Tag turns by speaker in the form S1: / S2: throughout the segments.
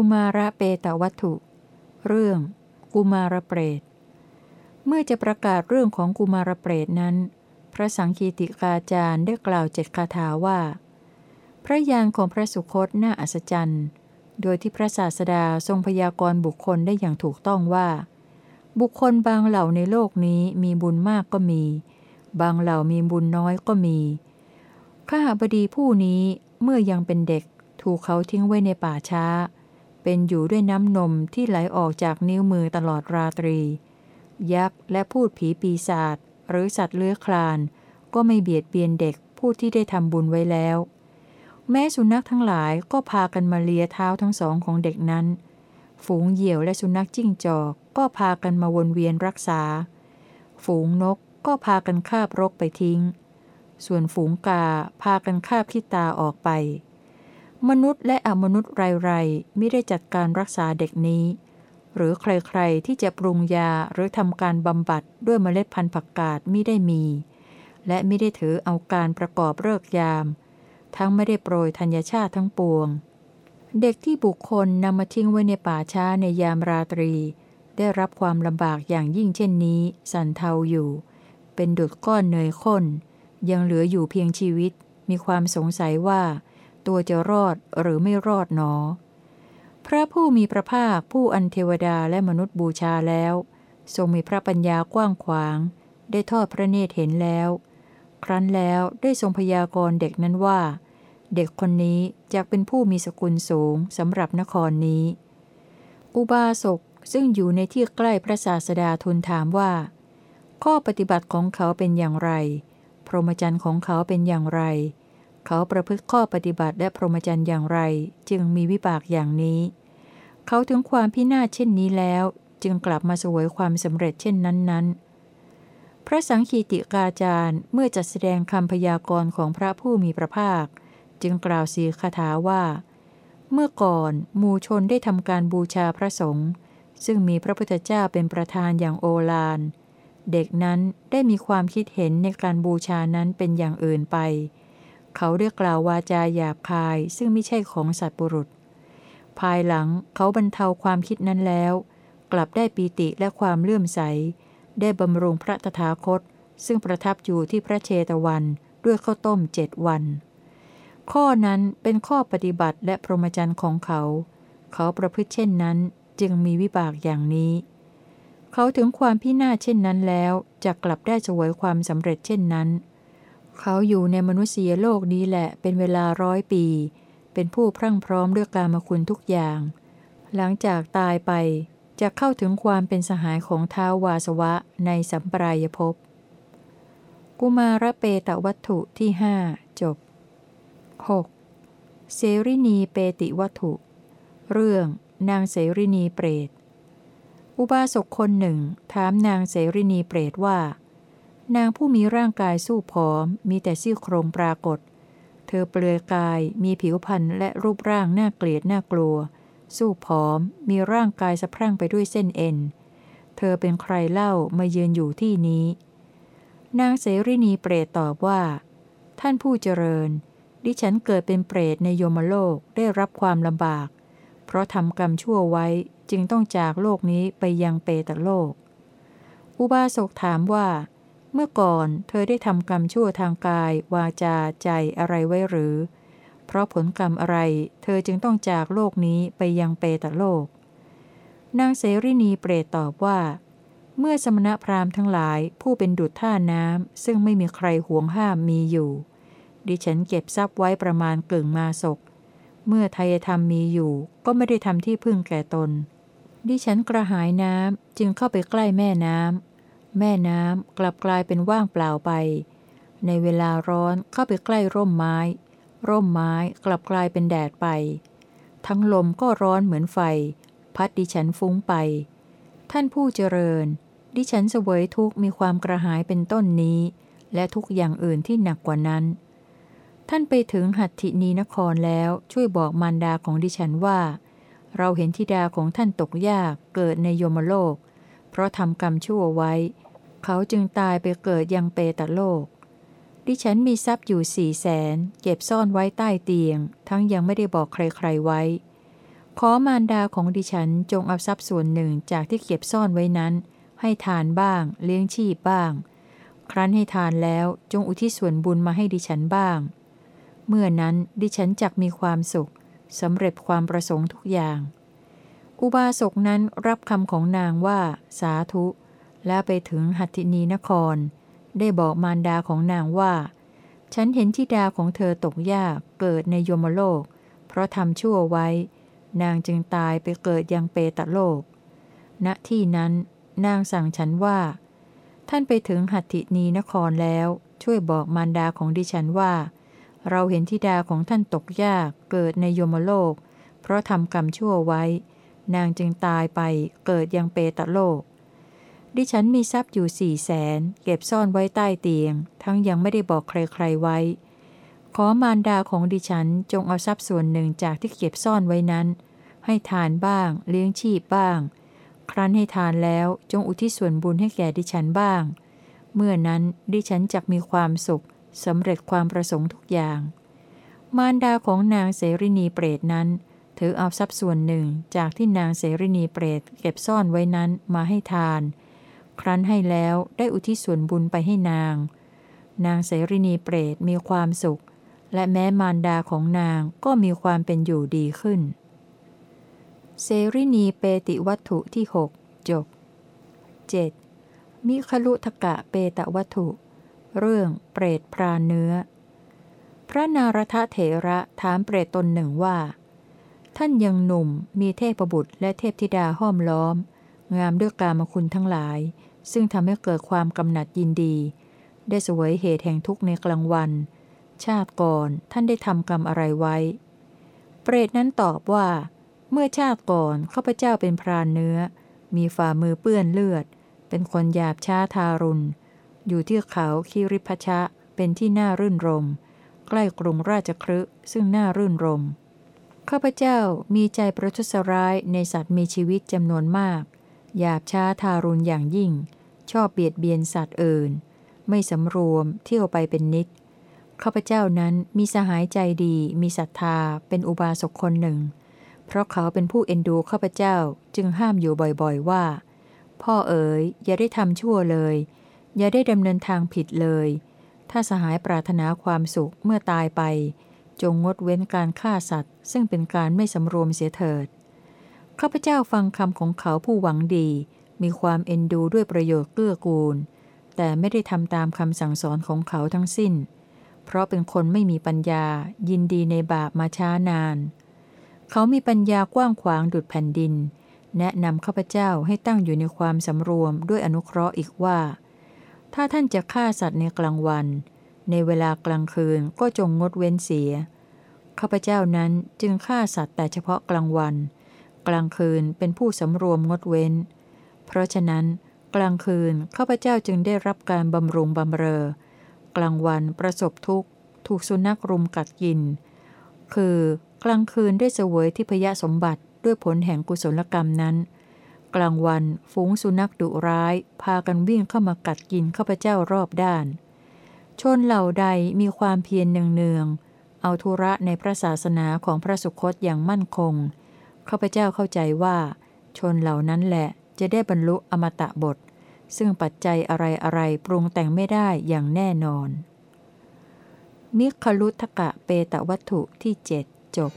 S1: กุมารเปตวัตถุ เรื่อง กุมารเปรต เมื่อจะประกาศเรื่องของกุมารเปรตนั้น พระสังคีติกาจารย์ได้กล่าวเจ็ดคาถาว่า พระยานของพระสุคตน่าอัศจรรย์โดยที่พระศาสดาทรงพยากรณ์บุคคลได้อย่างถูกต้องว่า บุคคลบางเหล่าในโลกนี้มีบุญมากก็มี บางเหล่ามีบุญน้อยก็มี ข้าบดีผู้นี้เมื่อยังเป็นเด็กถูกเขาทิ้งไว้ในป่าช้า เป็นอยู่ด้วยน้ำนมที่ไหลออกจากนิ้วมือตลอดราตรี ยักษ์และพูดผีปีศาจหรือสัตว์เลื้อยคลาน ก็ไม่เบียดเบียนเด็กผู้ที่ได้ทำบุญไว้แล้ว แม้สุนัขทั้งหลายก็พากันมาเลียเท้าทั้งสองของเด็กนั้น ฝูงเหยี่ยวและสุนัขจิ้งจอกก็พากันมาวนเวียนรักษา ฝูงนกก็พากันคาบรกไปทิ้ง ส่วนฝูงกาพากันคาบขี้ตาออกไป มนุษย์และอมนุษย์ไรๆไม่ได้จัดการรักษาเด็กนี้ หรือใครๆที่จะปรุงยาหรือทำการบำบัดด้วยเมล็ดพันธุ์ผักกาดไม่ได้มี และไม่ได้ถือเอาการประกอบเลิกยาม ทั้งไม่ได้โปรยธัญชาติทั้งปวง เด็กที่บุคคลนำมาทิ้งไว้ในป่าช้าในยามราตรี ได้รับความลำบากอย่างยิ่งเช่นนี้ สันเทาอยู่ เป็นดุดก้อนเนยข้น ยังเหลืออยู่เพียงชีวิต มีความสงสัยว่า ตัวจะรอดหรือไม่รอดหนอ พระผู้มีพระภาคผู้อันเทวดาและมนุษย์บูชาแล้ว ทรงมีพระปัญญากว้างขวาง ได้ทอดพระเนตรเห็นแล้ว ครั้นแล้วได้ทรงพยากรณ์เด็กนั้นว่า เด็กคนนี้จะเป็นผู้มีสกุลสูงสำหรับนครนี้ อุบาสกซึ่งอยู่ในที่ใกล้พระศาสดาทูลถามว่า ข้อปฏิบัติของเขาเป็นอย่างไร พรหมจรรย์ของเขาเป็นอย่างไร เขาประพฤติข้อปฏิบัติและพรหมจรรย์อย่างไร จึงมีวิบากอย่างนี้ เขาถึงความพินาศเช่นนี้แล้ว จึงกลับมาสวยความสำเร็จเช่นนั้นๆ พระสังคีติกาจารย์เมื่อจัดแสดงคำพยากรณ์ของพระผู้มีพระภาค จึงกล่าวสีคาถาว่า เมื่อก่อนมูชนได้ทำการบูชาพระสงฆ์ซึ่งมีพระพุทธเจ้าเป็นประธานอย่างโอฬารเด็กนั้นได้มีความคิดเห็นในการบูชานั้นเป็นอย่างอื่นไป เขาเรียกกล่าววาจาหยาบคาย ซึ่งไม่ใช่ของสัตว์บุรุษ ภายหลังเขาบรรเทาความคิดนั้นแล้ว กลับได้ปีติและความเลื่อมใส ได้บำรุงพระตถาคต ซึ่งประทับอยู่ที่พระเชตวันด้วยข้าวต้มเจ็ดวัน ข้อนั้นเป็นข้อปฏิบัติและพรหมจรรย์ของเขา เขาประพฤติเช่นนั้นจึงมีวิบากอย่างนี้ เขาถึงความพินาศเช่นนั้นแล้วจะกลับได้สวยความสำเร็จเช่นนั้น เขาอยู่ในมนุษยโลกนี้แหละเป็นเวลาร้อยปี เป็นผู้พรั่งพร้อมด้วยกามคุณทุกอย่าง หลังจากตายไปจะเข้าถึงความเป็นสหายของท้าววาสวะในสัมปรายภพ กุมารเปตวัตถุที่หจบ 6. เสรินีเปติวัตถุ เรื่องนางเสรินีเปรต อุบาสกคนหนึ่ง ถามนางเสรินีเปรตว่า นางผู้มีร่างกายสู้ผอม มีแต่ซี่โครงปรากฏ เธอเปลือยกายมีผิวพรรณและรูปร่างน่าเกลียดน่ากลัว สู้ผอม มีร่างกายสะพรั่งไปด้วยเส้นเอ็น เธอเป็นใครเล่ามาเยือนอยู่ที่นี้ นางเสรินีเปรตตอบว่า ท่านผู้เจริญ ดิฉันเกิดเป็นเปรตในโยมโลกได้รับความลำบาก เพราะทำกรรมชั่วไว้จึงต้องจากโลกนี้ไปยังเปตโลก อุบาสกถามว่า เมื่อก่อนเธอได้ทำกรรมชั่วทางกาย วาจาใจอะไรไว้หรือ เพราะผลกรรมอะไร เธอจึงต้องจากโลกนี้ไปยังเปตโลก นางเสรินีเปรตตอบว่า เมื่อสมณพราหมณ์ทั้งหลายผู้เป็นดุจท่าน้ำซึ่งไม่มีใครห่วงห้ามมีอยู่ ดิฉันเก็บทรัพย์ไว้ประมาณกึ่งมาศก เมื่อทายธรรมมีอยู่ ก็ไม่ได้ทำที่พึ่งแก่ตน ดิฉันกระหายน้ำจึงเข้าไปใกล้แม่น้ำ แม่น้ำกลับกลายเป็นว่างเปล่าไป ในเวลาร้อนเข้าไปใกล้ร่มไม้ ร่มไม้กลับกลายเป็นแดดไป ทั้งลมก็ร้อนเหมือนไฟ พัดดิฉันฟุ้งไป ท่านผู้เจริญ ดิฉันเสวยทุกมีความกระหายเป็นต้นนี้ และทุกอย่างอื่นที่หนักกว่านั้น ท่านไปถึงหัตถินีนครแล้วช่วยบอกมารดาของดิฉันว่า เราเห็นทิดาของท่านตกยากเกิดในโยมโลก ราะทำกรรมชั่วไว้ เขาจึงตายไปเกิดยังเปตโลก ดิฉันมีทรัพย์อยู่สี่แสนเก็บซ่อนไว้ใต้เตียง ทั้งยังไม่ได้บอกใครๆไว้ขขอมารดาของดิฉันจงเอาทรัพย์ส่วนหนึ่งจากที่เก็บซ่อนไว้นั้น ให้ทานบ้าง เลี้ยงชีพบ้าง ครั้นให้ทานแล้วจงอุทิศส่วนบุญมาให้ดิฉันบ้าง เมื่อนั้นดิฉันจักมีความสุขสำเร็จความประสงค์ทุกอย่าง อุบาสกนั้นรับคำของนางว่าสาธุ แล้วไปถึงหัตถินีนคร ได้บอกมารดาของนางว่า ฉันเห็นทิดาของเธอตกยากเกิดในยมโลก เพราะทำชั่วไว้ นางจึงตายไปเกิดยังเปตโลก ณที่นั้นนางสั่งฉันว่า ท่านไปถึงหัตถินีนครแล้ว ช่วยบอกมารดาของดิฉันว่า เราเห็นทิดาของท่านตกยากเกิดในยมโลก เพราะทำกรรมชั่วไว้ นางจึงตายไปเกิดยังเปตโลก ดิฉันมีทรัพย์อยู่สี่แสนเก็บซ่อนไว้ใต้เตียง ทั้งยังไม่ได้บอกใครๆไว้ ขอมารดาของดิฉันจงเอาทรัพย์ส่วนหนึ่งจากที่เก็บซ่อนไว้นั้น ให้ทานบ้าง เลี้ยงชีพบ้าง ครั้นให้ทานแล้วจงอุทิศส่วนบุญให้แก่ดิฉันบ้าง เมื่อนั้นดิฉันจักมีความสุขสำเร็จความประสงค์ทุกอย่าง มารดาของนางเสรินีเปรตนั้น ถือเอาทรัพย์ส่วนหนึ่งจากที่นางเสรินีเปรตเก็บซ่อนไว้นั้นมาให้ทาน ครั้นให้แล้วได้อุทิศส่วนบุญไปให้นาง นางเสรินีเปรตมีความสุข และแม้มารดาของนางก็มีความเป็นอยู่ดีขึ้น เสรินีเปติวัตถุที่หกจบ 7. มิคลุทกะเปตวัตถุ เรื่องเปรตพรานเนื้อ พระนารทเถระถามเปรตตนหนึ่งว่า ท่านยังหนุ่มมีเทพบุตรและเทพธิดาห้อมล้อม งามด้วยกามคุณทั้งหลาย ซึ่งทำให้เกิดความกำหนัดยินดี ได้สวยเหตุแห่งทุกข์ในกลางวัน ชาติก่อนท่านได้ทำกรรมอะไรไว้ เปรตนั้นตอบว่า เมื่อชาติก่อนข้าพเจ้าเป็นพรานเนื้อ มีฝ่ามือเปื้อนเลือด เป็นคนหยาบช้าทารุณ อยู่ที่เขาคิริพชะเป็นที่น่ารื่นรม ใกล้กรุงราชครึซึ่งน่ารื่นรม ข้าพเจ้ามีใจประทุษร้ายในสัตว์มีชีวิตจำนวนมาก หยาบช้าทารุณอย่างยิ่ง ชอบเบียดเบียนสัตว์อื่น ไม่สำรวมเที่ยวไปเป็นนิดข้าพเจ้านั้นมีสหายใจดีมีศรัทธาเป็นอุบาสกคนหนึ่ง เพราะเขาเป็นผู้เอ็นดูข้าพเจ้าจึงห้ามอยู่บ่อยๆว่า พ่อเอ๋ยอย่าได้ทำชั่วเลย อย่าได้ดำเนินทางผิดเลย ถ้าสหายปรารถนาความสุขเมื่อตายไป จงงดเว้นการฆ่าสัตว์ ซึ่งเป็นการไม่สำรวมเสียเถิด ข้าพเจ้าฟังคำของเขาผู้หวังดี มีความเอ็นดูด้วยประโยชน์เกื้อกูล แต่ไม่ได้ทำตามคำสั่งสอนของเขาทั้งสิ้น เพราะเป็นคนไม่มีปัญญา ยินดีในบาปมาช้านาน เขามีปัญญากว้างขวางดุดแผ่นดิน แนะนำข้าพเจ้าให้ตั้งอยู่ในความสำรวมด้วยอนุเคราะห์อีกว่า ถ้าท่านจะฆ่าสัตว์ในกลางวัน ในเวลากลางคืนก็จงงดเว้นเสีย ข้าพเจ้านั้นจึงฆ่าสัตว์แต่เฉพาะกลางวัน กลางคืนเป็นผู้สำรวมงดเว้น เพราะฉะนั้น กลางคืนข้าพเจ้าจึงได้รับการบำรุงบำเรอ กลางวันประสบทุกข์ ถูกสุนัขรุมกัดกิน คือกลางคืนได้เสวยทิพยสมบัติด้วยผลแห่งกุศลกรรมนั้น กลางวันฝูงสุนัขดุร้าย พากันวิ่งเข้ามากัดกินข้าพเจ้ารอบด้าน ชนเหล่าใดมีความเพียรเนืองๆเอาธุระในพระศาสนาของพระสุคตอย่างมั่นคงข้าพเจ้าเข้าใจว่า ชนเหล่านั้นแหละจะได้บรรลุอมตะบท ซึ่งปัจจัยอะไรๆปรุงแต่งไม่ได้อย่างแน่นอนมิคลุทกะเปตวัตถุที่เจ็ดจบ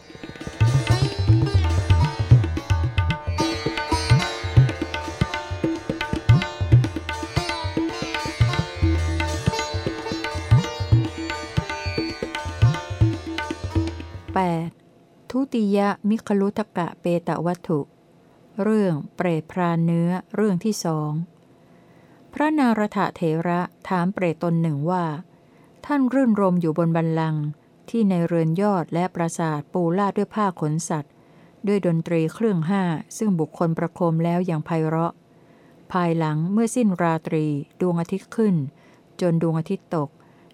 S1: 8. ทุติยมิคลุทกะเปตวัตถุ เรื่องเปรตพรานเนื้อเรื่องที่สองพระนารถเถระถามเปรตตนหนึ่งว่า ท่านรื่นรมอยู่บนบันลังที่ในเรือนยอดและปราสาทปูลาดด้วยผ้าขนสัตว์ ด้วยดนตรีเครื่องห้า ซึ่งบุคคลประโคมแล้วอย่างไพเราะ ภายหลังเมื่อสิ้นราตรีดวงอาทิตย์ขึ้น จนดวงอาทิตย์ตก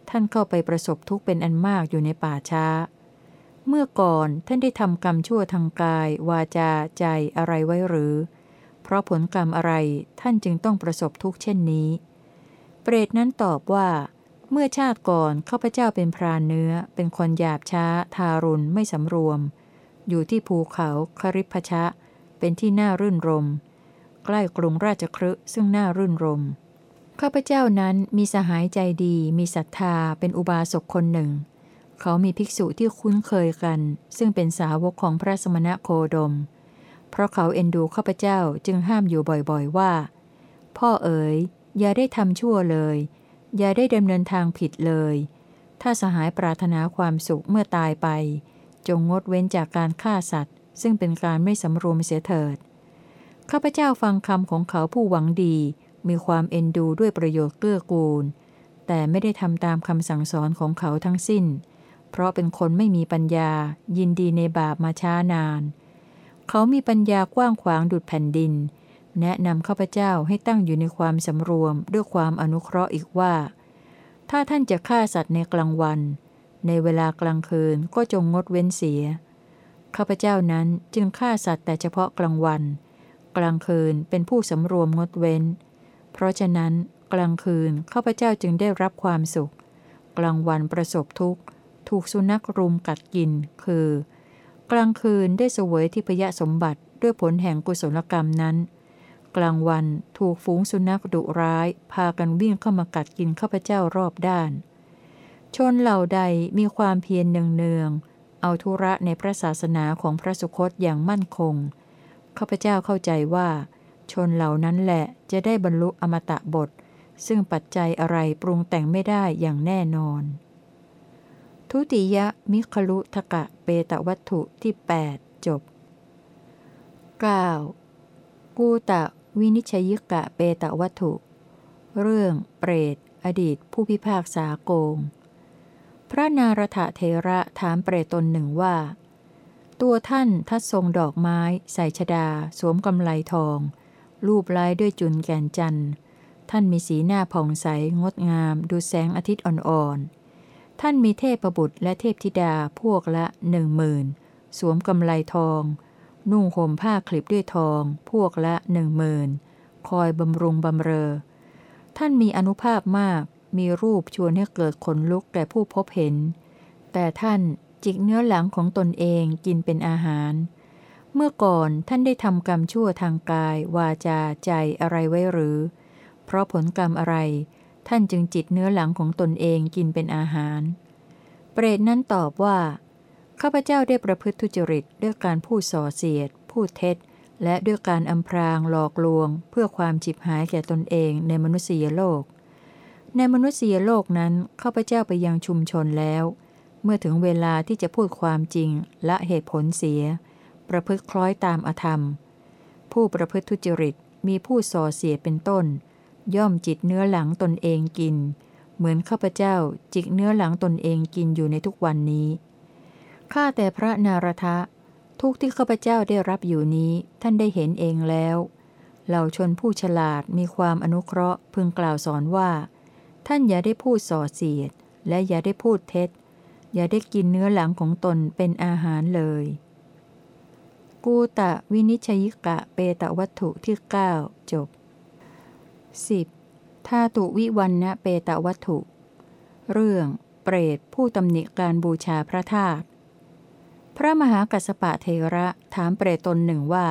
S1: ท่านเข้าไปประสบทุกข์เป็นอันมากอยู่ในป่าช้า เมื่อก่อนท่านได้ทำกรรมชั่วทางกาย วาจาใจอะไรไว้หรือ เพราะผลกรรมอะไรท่านจึงต้องประสบทุกข์เช่นนี้ เปรตนั้นตอบว่า เมื่อชาติก่อนข้าพเจ้าเป็นพรานเนื้อ เป็นคนหยาบช้า ทารุณไม่สำรวม อยู่ที่ภูเขาคริพชะ เป็นที่น่ารื่นรม ใกล้กรุงราชครึซึ่งน่ารื่นรมข้าพเจ้านั้นมีสหายใจดี มีศรัทธาเป็นอุบาสกคนหนึ่ง เขามีภิกษุที่คุ้นเคยกัน ซึ่งเป็นสาวกของพระสมณะโคดม เพราะเขาเอ็นดูข้าพเจ้าจึงห้ามอยู่บ่อยๆว่า พ่อเอ๋ย อย่าได้ทำชั่วเลย อย่าได้ดำเนินทางผิดเลย ถ้าสหายปรารถนาความสุขเมื่อตายไป จงงดเว้นจากการฆ่าสัตว์ ซึ่งเป็นการไม่สำรวมเสียเถิดข้าพเจ้าฟังคำของเขาผู้หวังดี มีความเอ็นดูด้วยประโยชน์เกื้อกูล แต่ไม่ได้ทำตามคำสั่งสอนของเขาทั้งสิ้น เพราะเป็นคนไม่มีปัญญา ยินดีในบาปมาช้านาน เขามีปัญญากว้างขวางดุดแผ่นดิน แนะนำข้าพเจ้าให้ตั้งอยู่ในความสำรวมด้วยความอนุเคราะห์อีกว่า ถ้าท่านจะฆ่าสัตว์ในกลางวัน ในเวลากลางคืนก็จงงดเว้นเสีย ข้าพเจ้านั้นจึงฆ่าสัตว์แต่เฉพาะกลางวัน กลางคืนเป็นผู้สำรวมงดเว้น เพราะฉะนั้นกลางคืนข้าพเจ้าจึงได้รับความสุข กลางวันประสบทุกข์ ถูกสุนัขรุมกัดกิน คือ กลางคืนได้เสวยที่พยสมบัติด้วยผลแห่งกุศลกรรมนั้น กลางวันถูกฝูงสุนัขดุร้าย พากันวิ่งเข้ามากัดกินข้าพเจ้ารอบด้าน ชนเหล่าใดมีความเพียรเนืองๆเอาธุระในพระศาสนาของพระสุคตอย่างมั่นคงข้าพเจ้าเข้าใจว่า ชนเหล่านั้นแหละจะได้บรรลุอมตะบท ซึ่งปัจจัยอะไรปรุงแต่งไม่ได้อย่างแน่นอน ทุติยมิคลุทกะเปตวัตถุที่ 8 จบ 9. กูตะวินิชยิกะเปตวัตถุ เรื่องเปรต อดีตผู้พิพากษาโกง พระนารถเทระถามเปรตตนหนึ่งว่า ตัวท่านทัดทรงดอกไม้ ใส่ชดา สวมกำไลทอง รูปลายด้วยจุนแก่นจันทร์ ท่านมีสีหน้าผ่องใสงดงาม ดูแสงอาทิตย์อ่อนๆ ท่านมีเทพบุตรและเทพธิดาพวกละหนึ่งหมื่นสวมกำไลทอง นุ่งห่มผ้าคลิปด้วยทอง พวกละหนึ่งหมื่นคอยบำรุงบำเรอ ท่านมีอนุภาพมาก มีรูปชวนให้เกิดขนลุกแก่ผู้พบเห็น แต่ท่านจิกเนื้อหลังของตนเองกินเป็นอาหาร เมื่อก่อนท่านได้ทำกรรมชั่วทางกาย วาจาใจอะไรไว้หรือ เพราะผลกรรมอะไร ท่านจึงจิตเนื้อหลังของตนเองกินเป็นอาหาร เปรตนั้นตอบว่า ข้าพเจ้าได้ประพฤติทุจริตด้วยการพูดส่อเสียด พูดเท็จ และด้วยการอำพรางหลอกลวง เพื่อความจิบหายแก่ตนเองในมนุษยโลก ในมนุษยโลกนั้นข้าพเจ้าไปยังชุมชนแล้ว เมื่อถึงเวลาที่จะพูดความจริงและเหตุผลเสีย ประพฤติคล้อยตามอธรรม ผู้ประพฤติทุจริตมีผู้ส่อเสียดเป็นต้น ย่อมจิตเนื้อหลังตนเองกิน เหมือนข้าพเจ้าจิกเนื้อหลังตนเองกินอยู่ในทุกวันนี้ข้าแต่พระนารทะ ทุกที่ข้าพเจ้าได้รับอยู่นี้ท่านได้เห็นเองแล้วเหล่าชนผู้ฉลาดมีความอนุเคราะห์พึงกล่าวสอนว่า ท่านอย่าได้พูดส่อเสียด และอย่าได้พูดเท็จ อย่าได้กินเนื้อหลังของตนเป็นอาหารเลย กูตะวินิชยิกะเปตะวัตถุที่ 9 จบ 10. ธาตุวิวันนะเปตวัตถุ เรื่องเปรตผู้ตำหนิการบูชาพระธาตุพระมหากัสปะเทระถามเปรตตนหนึ่งว่า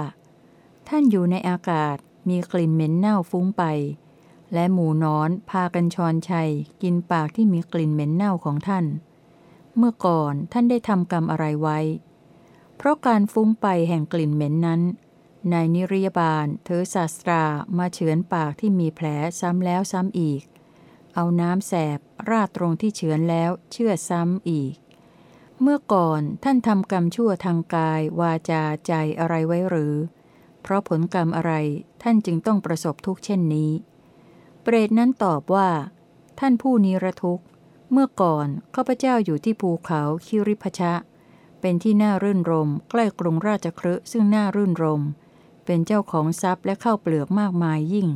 S1: ท่านอยู่ในอากาศมีกลิ่นเหม็นเน่าฟุ้งไป และหมูนอนพากันชอนชัย กินปากที่มีกลิ่นเหม็นเน่าของท่าน เมื่อก่อนท่านได้ทำกรรมอะไรไว้ เพราะการฟุ้งไปแห่งกลิ่นเหม็นนั้น ในนิรยบาลเธอศาสตรามาเฉือนปากที่มีแผลซ้ำแล้วซ้ำอีก เอาน้ำแสบราดตรงที่เฉือนแล้วเชื่อซ้ำอีก เมื่อก่อนท่านทำกรรมชั่วทางกายวาจาใจอะไรไว้หรือ เพราะผลกรรมอะไรท่านจึงต้องประสบทุกข์เช่นนี้ เปรตนั้นตอบว่า ท่านผู้นิรทุกข์ เมื่อก่อนข้าพเจ้าอยู่ที่ภูเขาคิริพชะ เป็นที่น่ารื่นรม ใกล้กรุงราชครืซึ่งน่ารื่นรม เป็นเจ้าของทรัพย์และเข้าเปลือกมากมายยิ่ง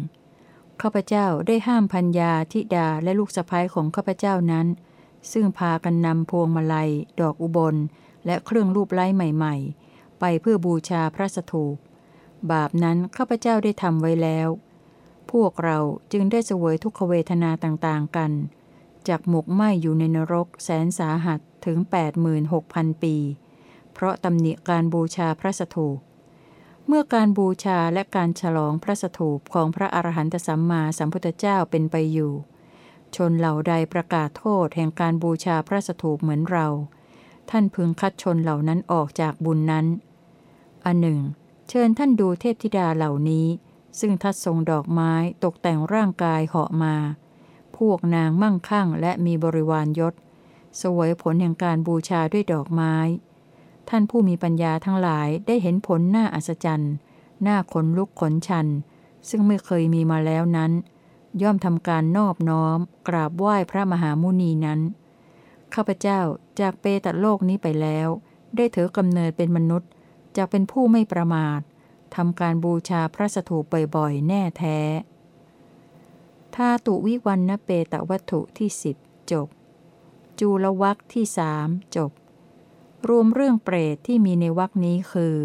S1: ข้าพเจ้าได้ห้ามพัญญาธิดาและลูกสะพ้ายของข้าพเจ้านั้น ซึ่งพากันนำพวงมาลัย ดอกอุบล และเครื่องรูปไล้ใหม่ ๆ ไปเพื่อบูชาพระสถูป บาปนั้นข้าพเจ้าได้ทำไว้แล้ว พวกเราจึงได้เสวยทุกขเวทนาต่างๆกัน จากหมกไหมอยู่ในนรกแสนสาหัสถึง 86,000 ปี เพราะตำหนิการบูชาพระสถูป เมื่อการบูชาและการฉลองพระสถูปของพระอรหันตสัมมาสัมพุทธเจ้าเป็นไปอยู่ ชนเหล่าใดประกาศโทษแห่งการบูชาพระสถูปเหมือนเรา ท่านพึงคัดชนเหล่านั้นออกจากบุญนั้น อันหนึ่ง เชิญท่านดูเทพธิดาเหล่านี้ ซึ่งทัดทรงดอกไม้ตกแต่งร่างกายเหาะมา พวกนางมั่งคั่งและมีบริวารยศ สวยผลแห่งการบูชาด้วยดอกไม้ ท่านผู้มีปัญญาทั้งหลายได้เห็นผลหน้าอัศจรรย์หน้าขนลุกขนชัน ซึ่งไม่เคยมีมาแล้วนั้น ย่อมทำการนอบน้อม กราบไหว้พระมหามุนีนั้น ข้าพเจ้าจากเปตโลกนี้ไปแล้ว ได้ถือกำเนิดเป็นมนุษย์จากเป็นผู้ไม่ประมาททำการบูชาพระสถูปบ่อยๆ แน่แท้ทาตุวิวันนเปตวัตถุที่สิบจบ จูลวักที่สามจบ รวมเรื่องเปรตที่มีในวรคนี้คือ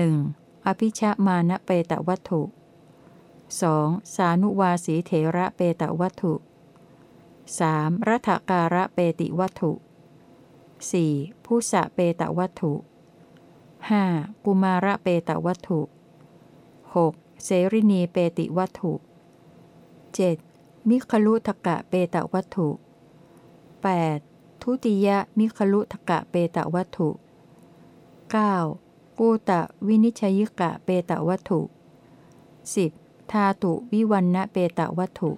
S1: 1. อภิชามานะเปตวัตถุ 2. สานุวาสีเถระเปตวัตถุ 3. รัฐการะเปติวัตถุ 4. ผู้สะเปตวัตถุ 5. กุมาระเปตวัตถุ 6. เสรินีเปติวัตถุ 7. มิคลุทกะเปตวัตถุ 8. ทุติยมิคลุทกะเปตวัตถุ 9. กูตะวินิชยิกะเปตวัตถุ 10. ทาตุวิวันนะเปตวัตถุ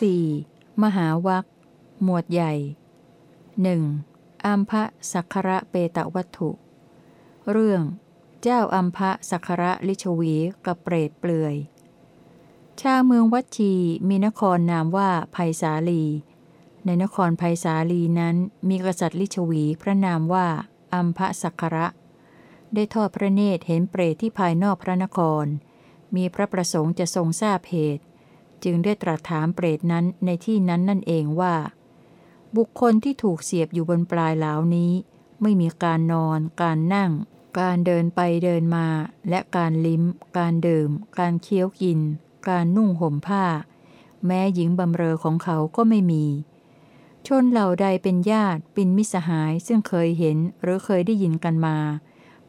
S1: 4. มหาวัคหมวดใหญ่หนึ่ง อัมพะสักระเปตวัตถุ เรื่องเจ้าอัมพะสักระลิชวีกับเปรตเปลือย ชาวเมืองวัชีมีนครนามว่าภัยสาลี ในนครภัยสาลีนั้นมีกษัตริย์ลิชวีพระนามว่าอัมพะสักระ ได้ทอดพระเนตรเห็นเปรตที่ภายนอกพระนคร มีพระประสงค์จะทรงทราบเหตุ จึงได้ตรัสถามเปรตนั้นในที่นั้นนั่นเองว่า บุคคลที่ถูกเสียบอยู่บนปลายเหลานี้ ไม่มีการนอน การนั่ง การเดินไปเดินมา และการลิ้ม การดื่ม การเคี้ยวกิน การนุ่งห่มผ้า แม้หญิงบำเรอของเขาก็ไม่มี ชนเหล่าใดเป็นญาติเป็นมิสหายซึ่งเคยเห็นหรือเคยได้ยินกันมา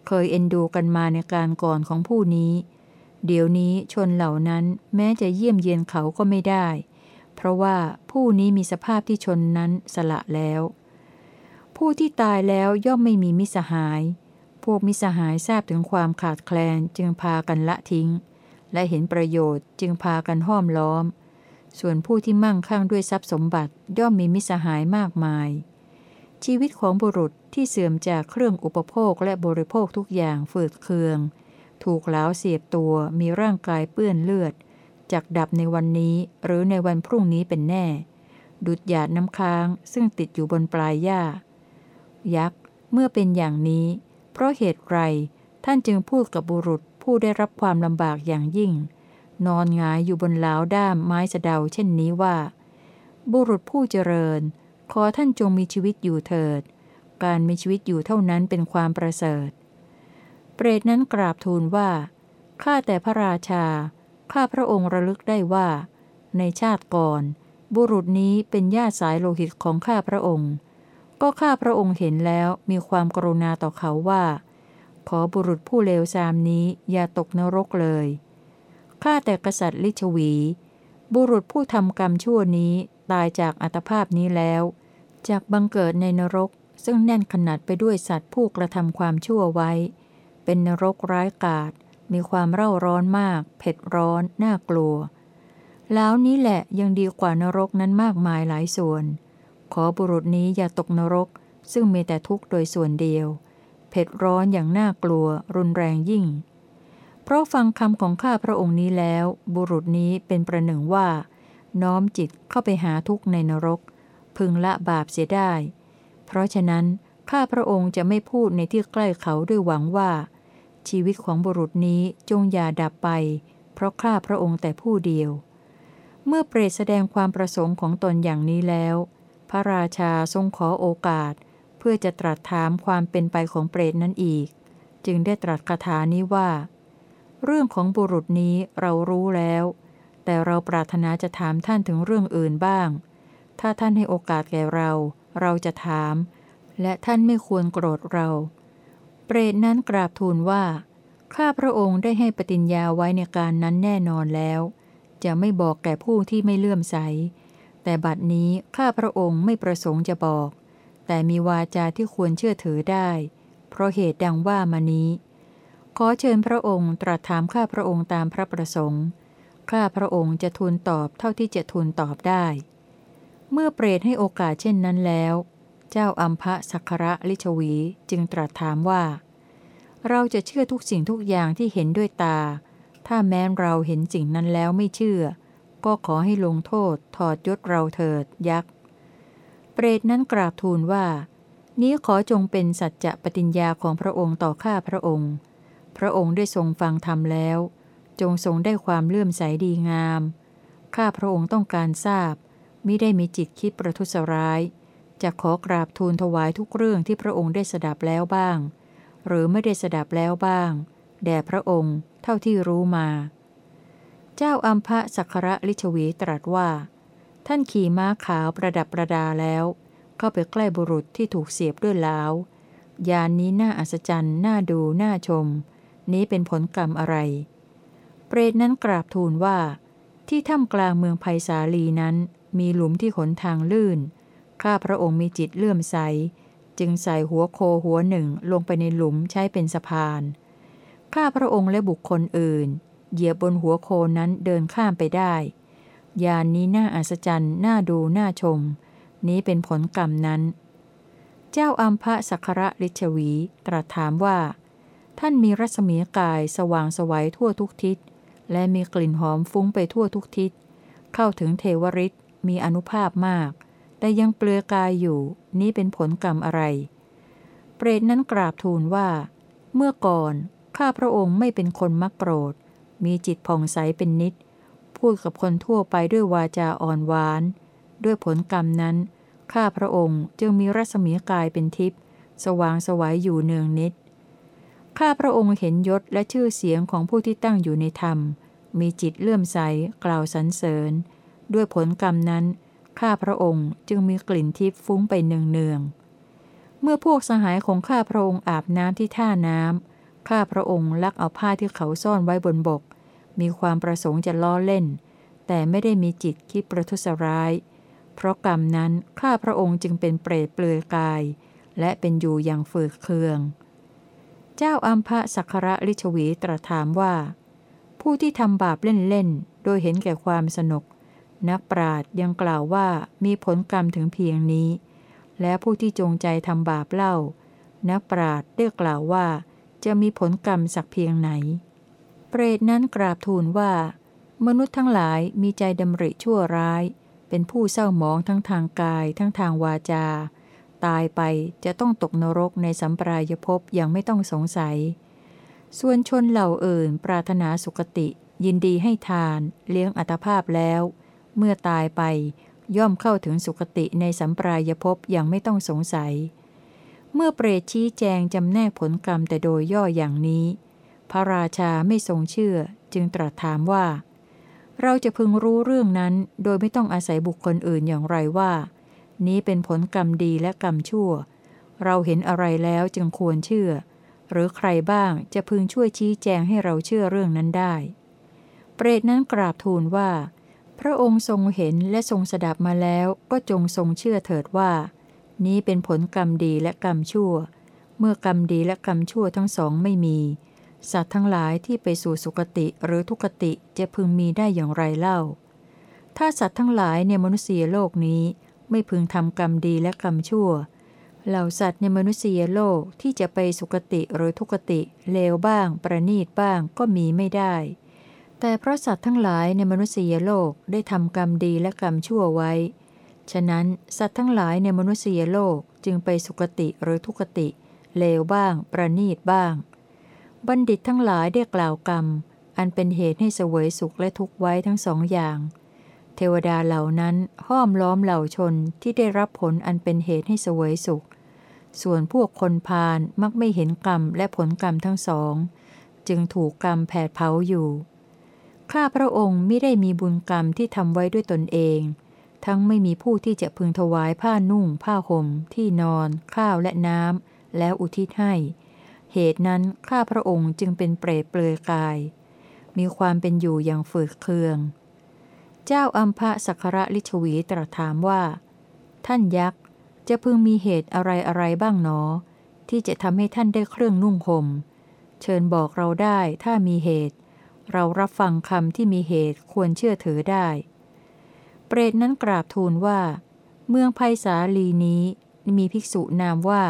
S1: เคยเอ็นดูกันมาในการก่อนของผู้นี้ เดี๋ยวนี้ชนเหล่านั้นแม้จะเยี่ยมเยียนเขาก็ไม่ได้ ราะว่าผู้นี้มีสภาพที่ชนนั้นสละแล้ว ผู้ที่ตายแล้วย่อมไม่มีมิสหาย พวกมิสหายทราบถึงความขาดแคลนจึงพากันละทิ้ง และเห็นประโยชน์จึงพากันห้อมล้อม ส่วนผู้ที่มั่งคั่งด้วยทรัพย์สมบัติย่อมมีมิสหายมากมาย ชีวิตของบุรุษที่เสื่อมจากเครื่องอุปโภคและบริโภคทุกอย่างฝืดเคือง ถูกเล้าเสียบตัวมีร่างกายเปื้อนเลือด จักดับในวันนี้หรือในวันพรุ่งนี้เป็นแน่ ดุดหยาดน้ำค้างซึ่งติดอยู่บนปลายหญ้า ยักษ์ เมื่อเป็นอย่างนี้ เพราะเหตุไร ท่านจึงพูดกับบุรุษผู้ได้รับความลำบากอย่างยิ่ง นอนงายอยู่บนลาวด้ามไม้สะเดาเช่นนี้ว่า บุรุษผู้เจริญ ขอท่านจงมีชีวิตอยู่เถิด การมีชีวิตอยู่เท่านั้นเป็นความประเสริฐ เปรตนั้นกราบทูลว่า ข้าแต่พระราชา ข้าพระองค์ระลึกได้ว่า ในชาติก่อน บุรุษนี้เป็นญาติสายโลหิตของข้าพระองค์ ก็ข้าพระองค์เห็นแล้วมีความกรุณาต่อเขาว่า ขอบุรุษผู้เลวทรามนี้อย่าตกนรกเลยข้าแต่กษัตริย์ลิชวี บุรุษผู้ทำกรรมชั่วนี้ตายจากอัตภาพนี้แล้ว จากบังเกิดในนรกซึ่งแน่นขนาดไปด้วยสัตว์ผู้กระทำความชั่วไว้ เป็นนรกร้ายกาจ มีความเร่าร้อนมาก เผ็ดร้อน น่ากลัว แล้วนี้แหละยังดีกว่านรกนั้นมากมายหลายส่วน ขอบุรุษนี้อย่าตกนรก ซึ่งมีแต่ทุกข์โดยส่วนเดียว เผ็ดร้อนอย่างน่ากลัว รุนแรงยิ่ง เพราะฟังคำของข้าพระองค์นี้แล้ว บุรุษนี้เป็นประหนึ่งว่า น้อมจิตเข้าไปหาทุกข์ในนรก พึงละบาปเสียได้ เพราะฉะนั้นข้าพระองค์จะไม่พูดในที่ใกล้เขาด้วยหวังว่า ชีวิตของบุรุษนี้จงอย่าดับไป เพราะข้าพระองค์แต่ผู้เดียว เมื่อเปรตแสดงความประสงค์ของตนอย่างนี้แล้ว พระราชาทรงขอโอกาส เพื่อจะตรัสถามความเป็นไปของเปรตนั้นอีก จึงได้ตรัสคาถานี้ว่า เรื่องของบุรุษนี้เรารู้แล้ว แต่เราปรารถนาจะถามท่านถึงเรื่องอื่นบ้าง ถ้าท่านให้โอกาสแก่เรา เราจะถาม และท่านไม่ควรโกรธเรา เปรตนั้นกราบทูลว่า ข้าพระองค์ได้ให้ปฏิญญาไว้ในการนั้นแน่นอนแล้ว จะไม่บอกแก่ผู้ที่ไม่เลื่อมใส แต่บัดนี้ข้าพระองค์ไม่ประสงค์จะบอก แต่มีวาจาที่ควรเชื่อถือได้ เพราะเหตุดังว่ามานี้ ขอเชิญพระองค์ตรัสถามข้าพระองค์ตามพระประสงค์ ข้าพระองค์จะทูลตอบเท่าที่จะทูลตอบได้ เมื่อเปรตให้โอกาสเช่นนั้นแล้ว เจ้าอัมพะสักระลิชวีจึงตรัสถามว่า เราจะเชื่อทุกสิ่งทุกอย่างที่เห็นด้วยตา ถ้าแม้เราเห็นสิ่งนั้นแล้วไม่เชื่อ ก็ขอให้ลงโทษถอดยศเราเถิดยักษ์ เปรตนั้นกราบทูลว่า นี้ขอจงเป็นสัจจะปฏิญญาของพระองค์ต่อข้าพระองค์ พระองค์ได้ทรงฟังธรรมแล้ว จงทรงได้ความเลื่อมใสดีงาม ข้าพระองค์ต้องการทราบ มิได้มีจิตคิดประทุษร้าย จะขอกราบทูลถวายทุกเรื่องที่พระองค์ได้สดับแล้วบ้าง หรือไม่ได้สดับแล้วบ้าง แด่พระองค์เท่าที่รู้มา เจ้าอัมพะสักระลิชวีตรัสว่า ท่านขี่ม้าขาวประดับประดาแล้ว เข้าไปใกล้บุรุษที่ถูกเสียบด้วยล้าวยานนี้น่าอัศจรรย์น่าดูน่าชม นี้เป็นผลกรรมอะไร เปรตนั้นกราบทูลว่า ที่ถ้ำกลางเมืองไผ่สาลีนั้น มีหลุมที่ขนทางลื่น ข้าพระองค์มีจิตเลื่อมใส จึงใส่หัวโคหัวหนึ่งลงไปในหลุมใช้เป็นสะพาน ข้าพระองค์และบุคคลอื่น เหยียบบนหัวโคนั้นเดินข้ามไปได้ยานนี้น่าอัศจรรย์น่าดูน่าชม นี้เป็นผลกรรมนั้น เจ้าอัมพะสักระลิชวีตรัสถามว่า ท่านมีรัศมีกายสว่างสวัยทั่วทุกทิศ และมีกลิ่นหอมฟุ้งไปทั่วทุกทิศ เข้าถึงเทวริษมีอนุภาพมาก แต่ยังเปลือยกายอยู่ นี้เป็นผลกรรมอะไร เปรตนั้นกราบทูลว่า เมื่อก่อน ข้าพระองค์ไม่เป็นคนมักโกรธ มีจิตผ่องใสเป็นนิด พูดกับคนทั่วไปด้วยวาจาอ่อนหวาน ด้วยผลกรรมนั้น ข้าพระองค์จึงมีรัศมีกายเป็นทิพย์สว่างสวัยอยู่เนืองนิด ข้าพระองค์เห็นยศและชื่อเสียงของผู้ที่ตั้งอยู่ในธรรม มีจิตเลื่อมใสกล่าวสรรเสริญ ด้วยผลกรรมนั้น ข้าพระองค์จึงมีกลิ่นทิพฟุ้งไปเนืองๆเมื่อพวกสหายของข้าพระองค์อาบน้ำที่ท่าน้ำข้าพระองค์ลักเอาผ้าที่เขาซ่อนไว้บนบก มีความประสงค์จะล้อเล่น แต่ไม่ได้มีจิตคิดประทุษร้าย เพราะกรรมนั้นข้าพระองค์จึงเป็นเปรตเปลือยกาย และเป็นอยู่อย่างฝืดเคือง เจ้าอัมพะสักระลิชวีตรัสถามว่า ผู้ที่ทำบาปเล่นๆโดยเห็นแก่ความสนุก นักปราดยังกล่าวว่ามีผลกรรมถึงเพียงนี้ และผู้ที่จงใจทำบาปเล่า นักปราดได้กล่าวว่าจะมีผลกรรมสักเพียงไหน เปรตนั้นกราบทูลว่า มนุษย์ทั้งหลายมีใจดำริชั่วร้าย เป็นผู้เศร้าหมองทั้งทางกายทั้งทางวาจา ตายไปจะต้องตกนรกในสัมปรายภพอย่างไม่ต้องสงสัย ส่วนชนเหล่าอื่นปรารถนาสุคติยินดีให้ทาน เลี้ยงอัตภาพแล้ว เมื่อตายไปย่อมเข้าถึงสุคติในสัมปรายภพอย่างไม่ต้องสงสัย เมื่อเปรตชี้แจงจำแนกผลกรรมแต่โดยย่ออย่างนี้ พระราชาไม่ทรงเชื่อจึงตรัสถามว่า เราจะพึงรู้เรื่องนั้นโดยไม่ต้องอาศัยบุคคลอื่นอย่างไรว่า นี้เป็นผลกรรมดีและกรรมชั่ว เราเห็นอะไรแล้วจึงควรเชื่อ หรือใครบ้างจะพึงช่วยชี้แจงให้เราเชื่อเรื่องนั้นได้ เปรตนั้นกราบทูลว่า พระองค์ทรงเห็นและทรงสดับมาแล้วก็จงทรงเชื่อเถิดว่า นี้เป็นผลกรรมดีและกรรมชั่ว เมื่อกรรมดีและกรรมชั่วทั้งสองไม่มี สัตว์ทั้งหลายที่ไปสู่สุคติหรือทุกติจะพึงมีได้อย่างไรเล่า ถ้าสัตว์ทั้งหลายในมนุษยโลกนี้ไม่พึงทำกรรมดีและกรรมชั่ว เหล่าสัตว์ในมนุษยโลกที่จะไปสุคติหรือทุกติเลวบ้าง ประนีตบ้างก็มีไม่ได้ แต่เพราะสัตว์ทั้งหลายในมนุษยโลกได้ทำกรรมดีและกรรมชั่วไว้ ฉะนั้นสัตว์ทั้งหลายในมนุษยโลกจึงไปสุคติหรือทุกติ เลวบ้าง ประนีตบ้าง บัณฑิตทั้งหลายได้กล่าวกรรม อันเป็นเหตุให้เสวยสุขและทุกข์ไว้ทั้งสองอย่าง เทวดาเหล่านั้นห้อมล้อมเหล่าชนที่ได้รับผลอันเป็นเหตุให้เสวยสุข ส่วนพวกคนพาลมักไม่เห็นกรรมและผลกรรมทั้งสอง จึงถูกกรรมแผดเผาอยู่ ข้าพระองค์ไม่ได้มีบุญกรรมที่ทำไว้ด้วยตนเอง ทั้งไม่มีผู้ที่จะพึงถวายผ้านุ่ง ผ้าห่ม ที่นอน ข้าวและน้ำแล้วอุทิศให้ เหตุนั้นข้าพระองค์จึงเป็นเปรตเปลือยกาย มีความเป็นอยู่อย่างฝืดเคือง เจ้าอัมพะสักระลิชวีตรัสถามว่า ท่านยักษ์จะพึงมีเหตุอะไรอะไรบ้างหนอ ที่จะทำให้ท่านได้เครื่องนุ่งห่มเชิญบอกเราได้ถ้ามีเหตุ เรารับฟังคำที่มีเหตุควรเชื่อถือได้ เปรตนั้นกราบทูลว่า เมืองภัยสาลีนี้มีภิกษุนามว่า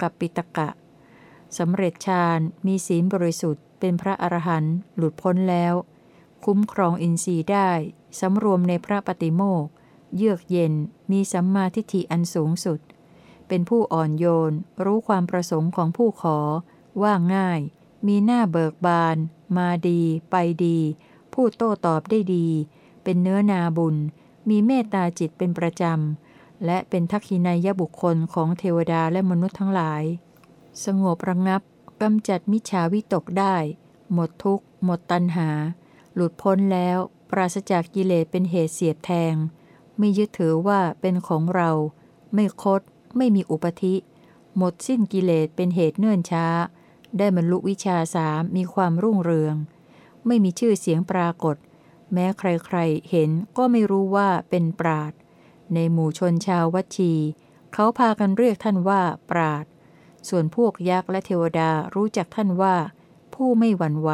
S1: กัปปิตกะสำเร็จฌานมีศีลบริสุทธิ์เป็นพระอรหันต์หลุดพ้นแล้ว คุ้มครองอินทรีย์ได้สำรวมในพระปฏิโมกเยือกเย็นมีสัมมาทิฏฐิอันสูงสุด เป็นผู้อ่อนโยน รู้ความประสงค์ของผู้ขอ ว่าง่าย มีหน้าเบิกบาน มาดีไปดี พูดโต้ตอบได้ดี เป็นเนื้อนาบุญ มีเมตตาจิตเป็นประจำ และเป็นทักษินายบุคคลของเทวดาและมนุษย์ทั้งหลาย สงบระงับกำจัดมิจฉาวิตกได้ หมดทุกข์ หมดตัณหา หลุดพ้นแล้ว ปราศจากกิเลสเป็นเหตุเสียบแทง ไม่ยึดถือว่าเป็นของเรา ไม่คด ไม่มีอุปธิ หมดสิ้นกิเลสเป็นเหตุเนื่นช้า ได้บรรลุวิชาสามมีความรุ่งเรือง ไม่มีชื่อเสียงปรากฏ แม้ใครๆเห็นก็ไม่รู้ว่าเป็นปราด ในหมู่ชนชาววัชี เขาพากันเรียกท่านว่าปราด ส่วนพวกยักษ์และเทวดารู้จักท่านว่า ผู้ไม่หวั่นไหว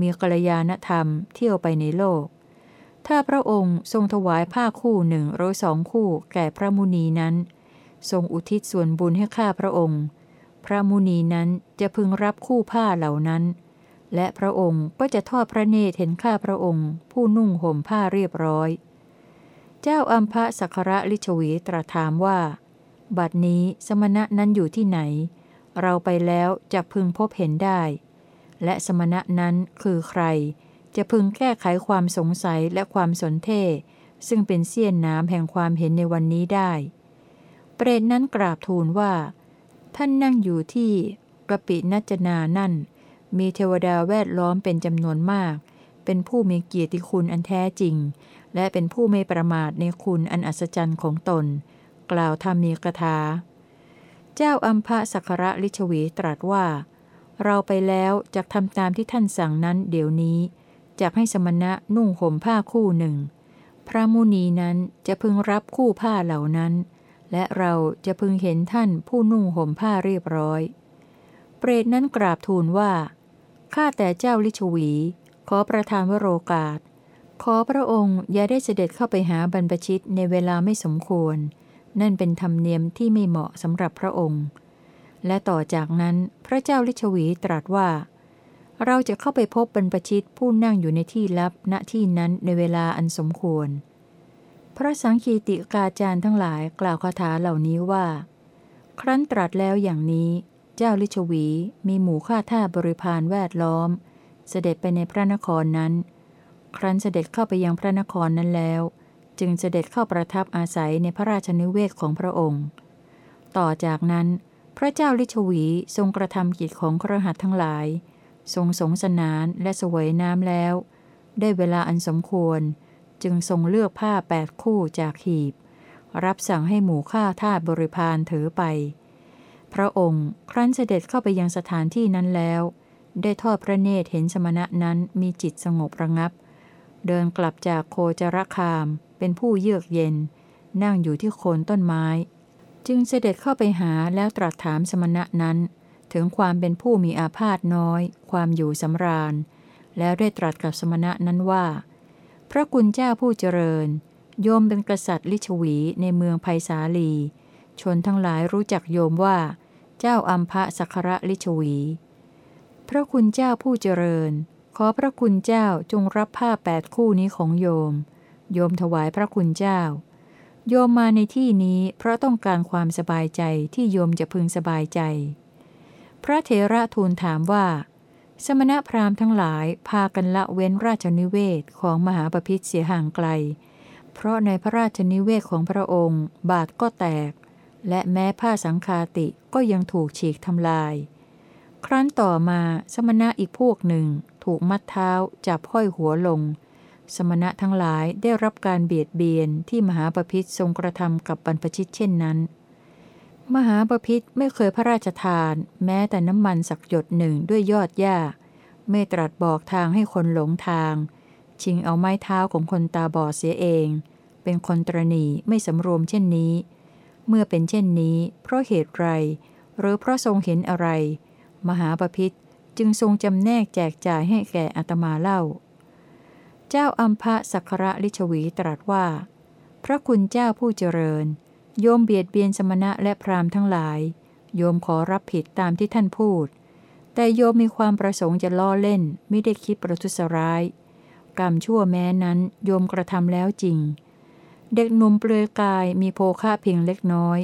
S1: มีกัลยาณธรรมเที่ยวไปในโลก ถ้าพระองค์ทรงถวายผ้าคู่หนึ่งหรือสองคู่แก่พระมุนีนั้น ทรงอุทิศส่วนบุญให้ข้าพระองค์ พระมุนีนั้นจะพึงรับคู่ผ้าเหล่านั้น และพระองค์ก็จะทอดพระเนตรเห็นข้าพระองค์ ผู้นุ่งห่มผ้าเรียบร้อย เจ้าอัมพะสักระลิชวีตรัสถามว่า บัดนี้สมณะนั้นอยู่ที่ไหน เราไปแล้วจะพึงพบเห็นได้ และสมณะนั้นคือใคร จะพึงแก้ไขความสงสัยและความสนเท่ซึ่งเป็นเสี้ยนน้ำแห่งความเห็นในวันนี้ได้ เปรตนั้นกราบทูลว่า ท่านนั่งอยู่ที่กปินัจนานั่น มีเทวดาแวดล้อมเป็นจำนวนมาก เป็นผู้มีเกียรติคุณอันแท้จริง และเป็นผู้ไม่ประมาทในคุณอันอัศจรรย์ของตน กล่าวธรรมีกถา เจ้าอัมพะสักระลิชวีตรัสว่า เราไปแล้วจะทำตามที่ท่านสั่งนั้นเดี๋ยวนี้จะให้สมณะนุ่งห่มผ้าคู่หนึ่ง พระมุนีนั้นจะพึงรับคู่ผ้าเหล่านั้น และเราจะพึงเห็นท่านผู้นุ่งห่มผ้าเรียบร้อย เปรตนั้นกราบทูลว่า ข้าแต่เจ้าลิชวี ขอประทานวโรกาส ขอพระองค์อย่าได้เสด็จเข้าไปหาบรรพชิตในเวลาไม่สมควร นั่นเป็นธรรมเนียมที่ไม่เหมาะสำหรับพระองค์ และต่อจากนั้นพระเจ้าลิชวีตรัสว่า เราจะเข้าไปพบบรรพชิตผู้นั่งอยู่ในที่ลับณที่นั้นในเวลาอันสมควร พระสังคีติกาจารย์ทั้งหลายกล่าวคาถาเหล่านี้ว่า ครั้นตรัสแล้วอย่างนี้เจ้าลิชวีมีหมู่ข้าท่าบริพารแวดล้อม เสด็จไปในพระนครนั้น ครั้นเสด็จเข้าไปยังพระนครนั้นแล้ว จึงเสด็จเข้าประทับอาศัยในพระราชนิเวศของพระองค์ ต่อจากนั้น พระเจ้าลิชวีทรงกระทำกิจของครหัสทั้งหลาย ทรงสงสนานและสวยน้ำแล้ว ได้เวลาอันสมควร จึงทรงเลือกผ้าแปดคู่จากหีบ รับสั่งให้หมู่ข้าทาสบริพารถือไป พระองค์ครั้นเสด็จเข้าไปยังสถานที่นั้นแล้ว ได้ทอดพระเนตรเห็นสมณะนั้นมีจิตสงบระงับ เดินกลับจากโคจรคาม เป็นผู้เยือกเย็น นั่งอยู่ที่โคนต้นไม้ จึงเสด็จเข้าไปหาแล้วตรัสถามสมณะนั้น ถึงความเป็นผู้มีอาพาธน้อย ความอยู่สำราญ แล้วได้ตรัสกับสมณะนั้นว่า พระคุณเจ้าผู้เจริญ โยมเป็นกษัตริย์ลิชวีในเมืองภัยสาลี ชนทั้งหลายรู้จักโยมว่า เจ้าอัมพะสักระลิชวี พระคุณเจ้าผู้เจริญ ขอพระคุณเจ้าจงรับผ้าแปดคู่นี้ของโยม โยมถวายพระคุณเจ้า โยมมาในที่นี้เพราะต้องการความสบายใจที่โยมจะพึงสบายใจ พระเถระทูลถามว่า สมณพราหมณ์ทั้งหลายพากันละเว้นราชนิเวศของมหาปพิธเสียห่างไกล เพราะในพระราชนิเวศของพระองค์ บาทก็แตก และแม้ผ้าสังคาติก็ยังถูกฉีกทำลาย ครั้นต่อมาสมณะอีกพวกหนึ่ง ถูกมัดเท้าจับห้อยหัวลง สมณะทั้งหลายได้รับการเบียดเบียนที่มหาปพิธทรงกระทำกับบรรพชิตเช่นนั้น มหาปพิธไม่เคยพระราชทาน แม้แต่น้ำมันสักหยดหนึ่งด้วยยอดหญ้า ไม่ตรัสบอกทางให้คนหลงทาง ชิงเอาไม้เท้าของคนตาบอดเสียเอง เป็นคนตรณีไม่สำรวมเช่นนี้ เมื่อเป็นเช่นนี้ เพราะเหตุไร หรือเพราะทรงเห็นอะไร มหาปพิธจึงทรงจำแนกแจกจ่ายให้แก่อัตมาเล่า เจ้าอัมพะสักระลิชวีตรัสว่า พระคุณเจ้าผู้เจริญ โยมเบียดเบียนสมณะและพราหมณ์ทั้งหลาย โยมขอรับผิดตามที่ท่านพูด แต่โยมมีความประสงค์จะล้อเล่น ไม่ได้คิดประทุษร้าย กรรมชั่วแม้นั้นโยมกระทำแล้วจริง เด็กหนุ่มเปลือยกายมีโภคะเพียงเล็กน้อย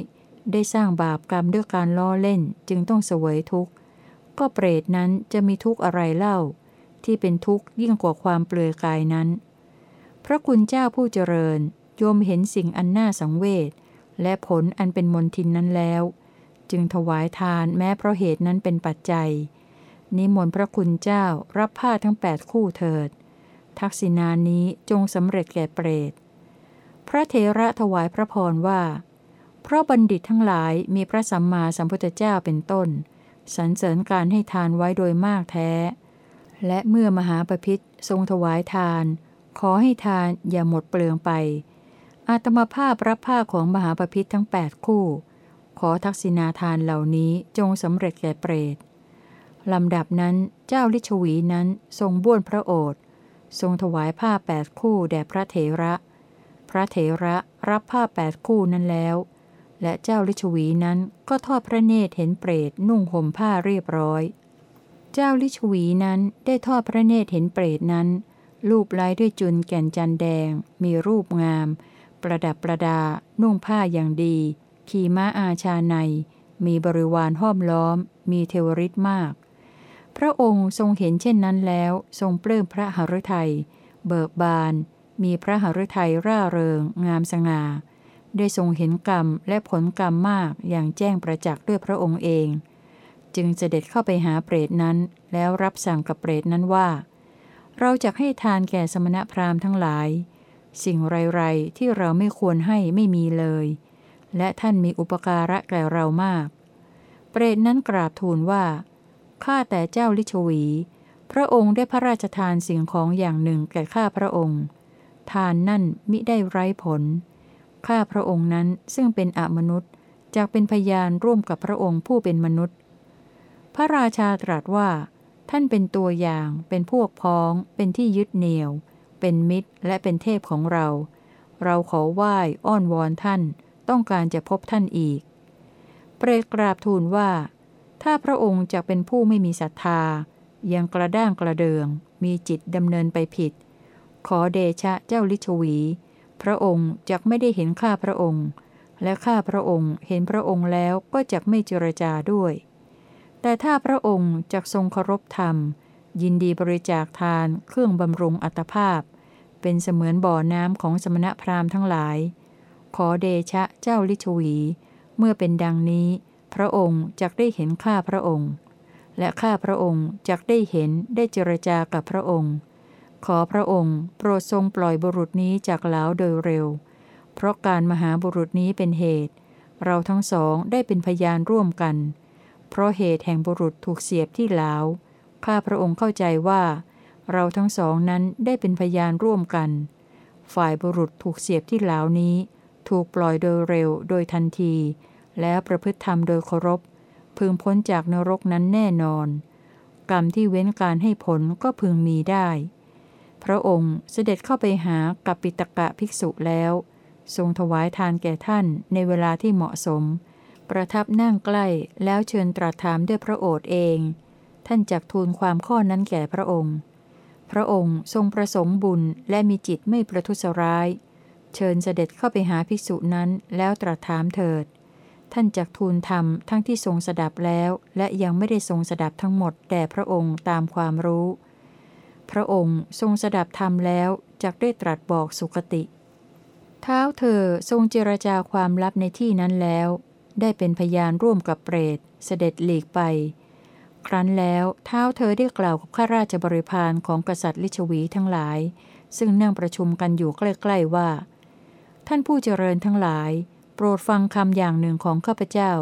S1: ได้สร้างบาปกรรมด้วยการล้อเล่นจึงต้องเสวยทุกข์ ก็เปรตนั้นจะมีทุกข์อะไรเล่า ที่เป็นทุกข์ยิ่งกว่าความเปลือยกายนั้น พระคุณเจ้าผู้เจริญ โยมเห็นสิ่งอันน่าสังเวช และผลอันเป็นมนทินนั้นแล้ว จึงถวายทานแม้เพราะเหตุนั้นเป็นปัจจัย นิมนต์พระคุณเจ้ารับผ้าทั้งแปดคู่เถิด ทักษิณานี้จงสำเร็จแก่เปรต พระเทระถวายพระพรว่า เพราะบัณฑิตทั้งหลายมีพระสัมมาสัมพุทธเจ้าเป็นต้นสรรเสริญการให้ทานไว้โดยมากแท้ และเมื่อมหาปพิธทรงถวายทาน ขอให้ทานอย่าหมดเปลืองไป อาตมาภาพรับผ้าของมหาปพิธทั้ง 8 คู่ ขอทักษิณาทานเหล่านี้จงสำเร็จแก่เปรตลำดับนั้นเจ้าลิชวีนั้นทรงบ้วนพระโอษฐ์ทรงถวายผ้าแปดคู่แด่พระเถระ พระเถระรับผ้าแปดคู่นั้นแล้ว และเจ้าลิชวีนั้นก็ทอดพระเนตรเห็นเปรตนุ่งห่มผ้าเรียบร้อย เจ้าลิชวีนั้นได้ทอดพระเนตรเห็นเปรตนั้น รูปไล้ด้วยจุนแก่นจันแดง มีรูปงาม ประดับประดา นุ่งผ้าอย่างดี ขี่ม้าอาชาใน มีบริวารห้อมล้อม มีเทวริษมาก พระองค์ทรงเห็นเช่นนั้นแล้ว ทรงปลื้มพระหฤทัย เบิกบาน มีพระหฤทัยร่าเริง งามสง่า ได้ทรงเห็นกรรมและผลกรรมมากอย่างแจ้งประจักษ์ด้วยพระองค์เอง จึงเสด็จเข้าไปหาเปรตนั้น แล้วรับสั่งกับเปรตนั้นว่า เราจะให้ทานแก่สมณพราหมณ์ทั้งหลาย สิ่งไรๆที่เราไม่ควรให้ไม่มีเลย และท่านมีอุปการะแก่เรามาก เปรตนั้นกราบทูลว่า ข้าแต่เจ้าลิชวี พระองค์ได้พระราชทานสิ่งของอย่างหนึ่งแก่ข้าพระองค์ ทานนั่นมิได้ไร้ผล ข้าพระองค์นั้นซึ่งเป็นอมนุษย์จากเป็นพยานร่วมกับพระองค์ผู้เป็นมนุษย์ พระราชาตรัสว่า ท่านเป็นตัวอย่าง เป็นพวกพ้อง เป็นที่ยึดเหนี่ยว เป็นมิตรและเป็นเทพของเรา เราขอไหว้อ้อนวอนท่าน ต้องการจะพบท่านอีก เปรตกราบทูลว่า ถ้าพระองค์จะเป็นผู้ไม่มีศรัทธา ยังกระด้างกระเดือง มีจิตดำเนินไปผิด ขอเดชะเจ้าลิชวี พระองค์จักไม่ได้เห็นข้าพระองค์ และข้าพระองค์เห็นพระองค์แล้วก็จักไม่เจรจาด้วย แต่ถ้าพระองค์จักทรงเคารพธรรม ยินดีบริจาคทานเครื่องบำรุงอัตภาพ เป็นเสมือนบ่อน้ำของสมณพราหมณ์ทั้งหลาย ขอเดชะเจ้าลิชวี เมื่อเป็นดังนี้ พระองค์จักได้เห็นข้าพระองค์ และข้าพระองค์จักได้เห็นได้เจรจากับพระองค์ ขอพระองค์โปรดทรงปล่อยบุรุษนี้จากเหลาโดยเร็ว เพราะการมหาบุรุษนี้เป็นเหตุ เราทั้งสองได้เป็นพยานร่วมกัน เพราะเหตุแห่งบุรุษถูกเสียบที่เหลา ข้าพระองค์เข้าใจว่า เราทั้งสองนั้นได้เป็นพยานร่วมกัน ฝ่ายบุรุษถูกเสียบที่เหลานี้ ถูกปล่อยโดยเร็วโดยทันที แล้วประพฤติธรรมโดยเคารพ พึงพ้นจากนรกนั้นแน่นอน กรรมที่เว้นการให้ผลก็พึงมีได้ พระองค์เสด็จเข้าไปหากัปปิตกะภิกษุแล้ว ทรงถวายทานแก่ท่านในเวลาที่เหมาะสม ประทับนั่งใกล้แล้วเชิญตรัสถามด้วยพระโอษฐ์เอง ท่านจักทูลความข้อนั้นแก่พระองค์ พระองค์ทรงประสงค์บุญและมีจิตไม่ประทุษร้าย เชิญเสด็จเข้าไปหาภิกษุนั้นแล้วตรัสถามเถิด ท่านจักทูลธรรมทั้งที่ทรงสดับแล้ว และยังไม่ได้ทรงสดับทั้งหมดแด่พระองค์ตามความรู้ พระองค์ทรงสดับธรรมแล้วจักได้ตรัสบอกสุคติ เท้าเธอทรงเจรจาความลับในที่นั้นแล้ว ได้เป็นพยานร่วมกับเปรตเสด็จหลีกไป ครั้นแล้วเท้าเธอได้กล่าวกับข้าราชบริพารของกษัตริย์ลิชวีทั้งหลาย ซึ่งนั่งประชุมกันอยู่ใกล้ๆว่า ท่านผู้เจริญทั้งหลาย โปรดฟังคำอย่างหนึ่งของข้าพเจ้า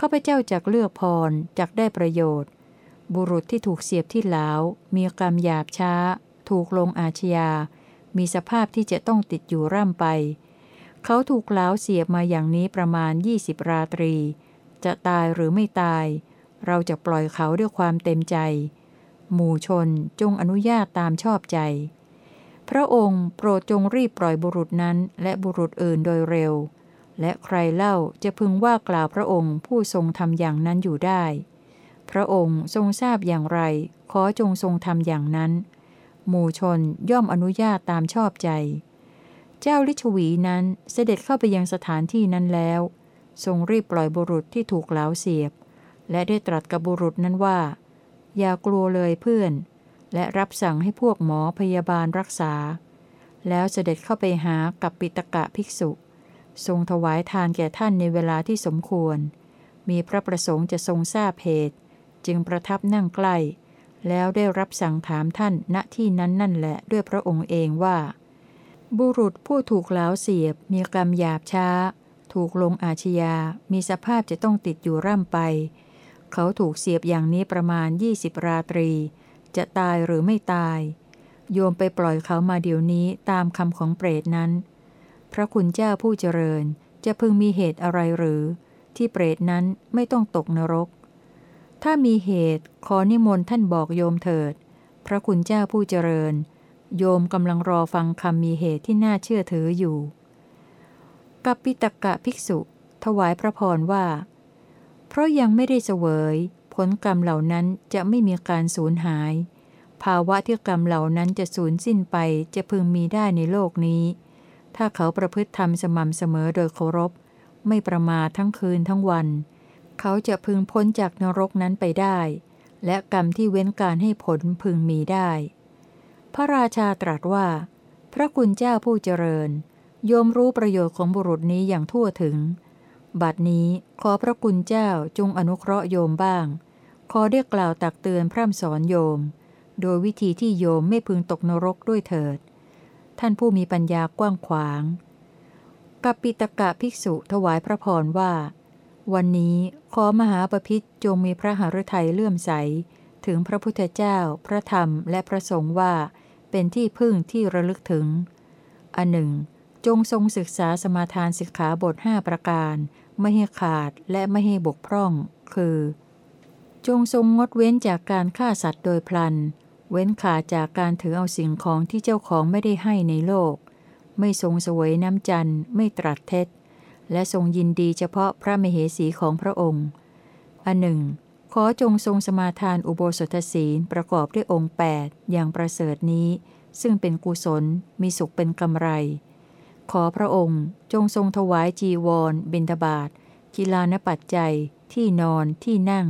S1: ข้าพเจ้าจากเลือกพรจากได้ประโยชน์ บุรุษที่ถูกเสียบที่หลาวมีกรรมหยาบช้า ถูกลงอาชญา มีสภาพที่จะต้องติดอยู่ร่ำไป เขาถูกหลาวเสียบมาอย่างนี้ประมาณ 20 ราตรี จะตายหรือไม่ตาย เราจะปล่อยเขาด้วยความเต็มใจ หมู่ชนจงอนุญาตตามชอบใจ พระองค์โปรดจงรีบปล่อยบุรุษนั้นและบุรุษอื่นโดยเร็ว และใครเล่าจะพึงว่ากล่าวพระองค์ผู้ทรงทำอย่างนั้นอยู่ได้ พระองค์ทรงทราบอย่างไร ขอจงทรงทำอย่างนั้น หมู่ชนย่อมอนุญาตตามชอบใจ เจ้าลิชวีนั้นเสด็จเข้าไปยังสถานที่นั้นแล้ว ทรงรีบปล่อยบุรุษที่ถูกเหลาเสียบ และได้ตรัสกับบุรุษนั้นว่า อย่ากลัวเลยเพื่อน และรับสั่งให้พวกหมอพยาบาลรักษา แล้วเสด็จเข้าไปหากับปิตกะภิกษุ ทรงถวายทานแก่ท่านในเวลาที่สมควร มีพระประสงค์จะทรงทราบเหตุ จึงประทับนั่งใกล้ แล้วได้รับสั่งถามท่านณที่นั้นนั่นแหละด้วยพระองค์เองว่า บุรุษผู้ถูกเล้าเสียบมีกรรมหยาบช้า ถูกลงอาชญา มีสภาพจะต้องติดอยู่ร่ำไป เขาถูกเสียบอย่างนี้ประมาณ20ราตรี จะตายหรือไม่ตาย โยมไปปล่อยเขามาเดี๋ยวนี้ตามคำของเปรตนั้น พระคุณเจ้าผู้เจริญจะพึงมีเหตุอะไรหรือ ที่เปรตนั้นไม่ต้องตกนรก ถ้ามีเหตุขอนิมนต์ท่านบอกโยมเถิด พระคุณเจ้าผู้เจริญ โยมกำลังรอฟังคำมีเหตุที่น่าเชื่อถืออยู่ กัปปิตกะภิกษุ ถวายพระพรว่า เพราะยังไม่ได้เสวย ผลกรรมเหล่านั้นจะไม่มีการสูญหาย ภาวะที่กรรมเหล่านั้นจะสูญสิ้นไปจะพึงมีได้ในโลกนี้ ถ้าเขาประพฤติธรรมสม่ำเสมอโดยเคารพ ไม่ประมาททั้งคืนทั้งวัน เขาจะพึงพ้นจากนรกนั้นไปได้ และกรรมที่เว้นการให้ผลพึงมีได้ พระราชาตรัสว่า พระคุณเจ้าผู้เจริญ โยมรู้ประโยชน์ของบุรุษนี้อย่างทั่วถึง บัดนี้ขอพระคุณเจ้าจงอนุเคราะห์โยมบ้าง ขอได้กล่าวตักเตือนพร่ำสอนโยม โดยวิธีที่โยมไม่พึงตกนรกด้วยเถิด ท่านผู้มีปัญญากว้างขวาง กัปปิตกะภิกษุถวายพระพรว่า วันนี้ขอมหาปพิธจงมีพระหฤทัยเลื่อมใส ถึงพระพุทธเจ้า พระธรรมและพระสงฆ์ว่า เป็นที่พึ่งที่ระลึกถึง อันหนึ่ง จงทรงศึกษาสมาทานสิกขาบทห้าประการ ไม่ให้ขาดและไม่ให้บกพร่อง คือ จงทรงงดเว้นจากการฆ่าสัตว์โดยพลัน เว้นขาดจากการถือเอาสิ่งของที่เจ้าของไม่ได้ให้ในโลก ไม่ทรงสวยน้ำจันทร์ ไม่ตรัสเท็จ และทรงยินดีเฉพาะพระมเหสีของพระองค์อันหนึ่ง ขอจงทรงสมาทานอุโบสถศีลประกอบด้วยองค์ 8 อย่างประเสริฐนี้ ซึ่งเป็นกุศลมีสุขเป็นกำไร ขอพระองค์จงทรงถวายจีวร บิณฑบาตกีฬานปัจจัย ที่นอนที่นั่ง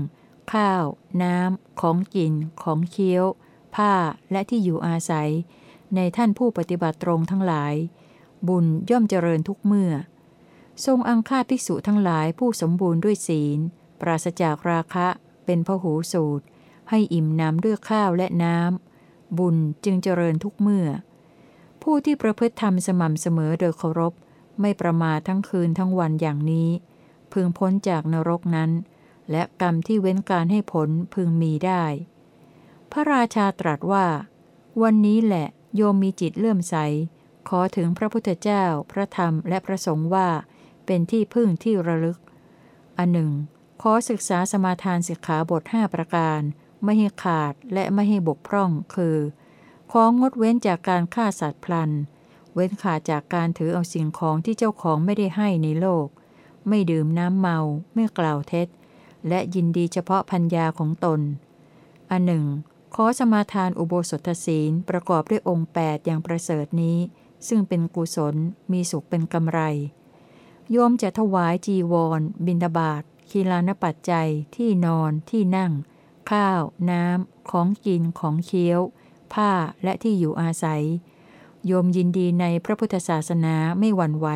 S1: ข้าว น้ำ ของกิน ของเคี้ยว ผ้าและที่อยู่อาศัย ในท่านผู้ปฏิบัติตรงทั้งหลาย บุญย่อมเจริญทุกเมื่อ ทรงอังคาภิกษุทั้งหลายผู้สมบูรณ์ด้วยศีล ปราศจากราคะ เป็นพหูสูตร ให้อิ่มน้ำด้วยข้าวและน้ำ บุญจึงเจริญทุกเมื่อ ผู้ที่ประพฤติธรรมสม่ำเสมอโดยเคารพ ไม่ประมาททั้งคืนทั้งวันอย่างนี้ พึงพ้นจากนรกนั้น และกรรมที่เว้นการให้ผลพึงมีได้ พระราชาตรัสว่า วันนี้แหละโยมมีจิตเลื่อมใส ขอถึงพระพุทธเจ้า พระธรรมและพระสงฆ์ว่า เป็นที่พึ่งที่ระลึก อันหนึ่ง ขอศึกษาสมาทานสิกขาบทห้าประการ ไม่ให้ขาดและไม่ให้บกพร่องคือ ของงดเว้นจากการฆ่าสัตว์พลัน เว้นขาดจากการถือเอาสิ่งของที่เจ้าของไม่ได้ให้ในโลก ไม่ดื่มน้ำเมา ไม่กล่าวเท็จ และยินดีเฉพาะพัญญาของตน อันหนึ่ง ขอสมาทานอุโบสถศีลประกอบด้วยองค์ 8 อย่างประเสริฐนี้ ซึ่งเป็นกุศล มีสุขเป็นกำไร โยมจะถวายจีวร บิณฑบาตคีลานปัจจัย ที่นอน ที่นั่ง ข้าว น้ำ ของกิน ของเคี้ยว ผ้าและที่อยู่อาศัย โยมยินดีในพระพุทธศาสนาไม่หวั่นไหว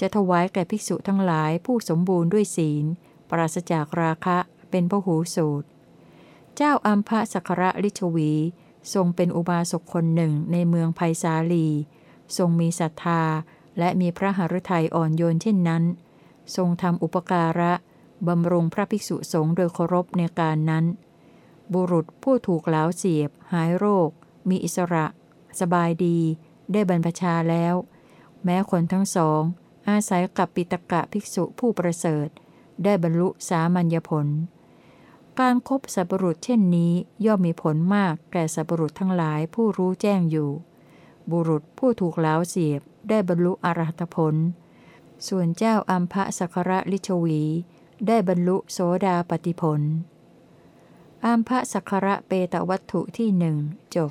S1: จะถวายแก่ภิกษุทั้งหลายผู้สมบูรณ์ด้วยศีล ปราศจากราคะเป็นพหูสูตร เจ้าอัมพะสักระลิชวี ทรงเป็นอุบาสกคนหนึ่งในเมืองไผ่สาลี ทรงมีศรัทธาและมีพระหฤทัยอ่อนโยนเช่นนั้น ทรงทำอุปการะบำรุงพระภิกษุสงฆ์โดยเคารพในการนั้น บุรุษผู้ถูกเหลาเสียบ หายโรค มีอิสระ สบายดี ได้บรรพชาแล้ว แม้คนทั้งสอง อาศัยกับปิตกะภิกษุผู้ประเสริฐ ได้บรรลุสามัญญผล การครบสัพปรุษเช่นนี้ย่อมมีผลมากแก่สัพปรุษทั้งหลายผู้รู้แจ้งอยู่ บุรุษผู้ถูกเหลาเสียบ ได้บรรลุอรหัตผล ส่วนเจ้าอัมพะสักระลิชวี ได้บรรลุโสดาปติผล อัมพะสักระเปตวัตถุที่หนึ่งจบ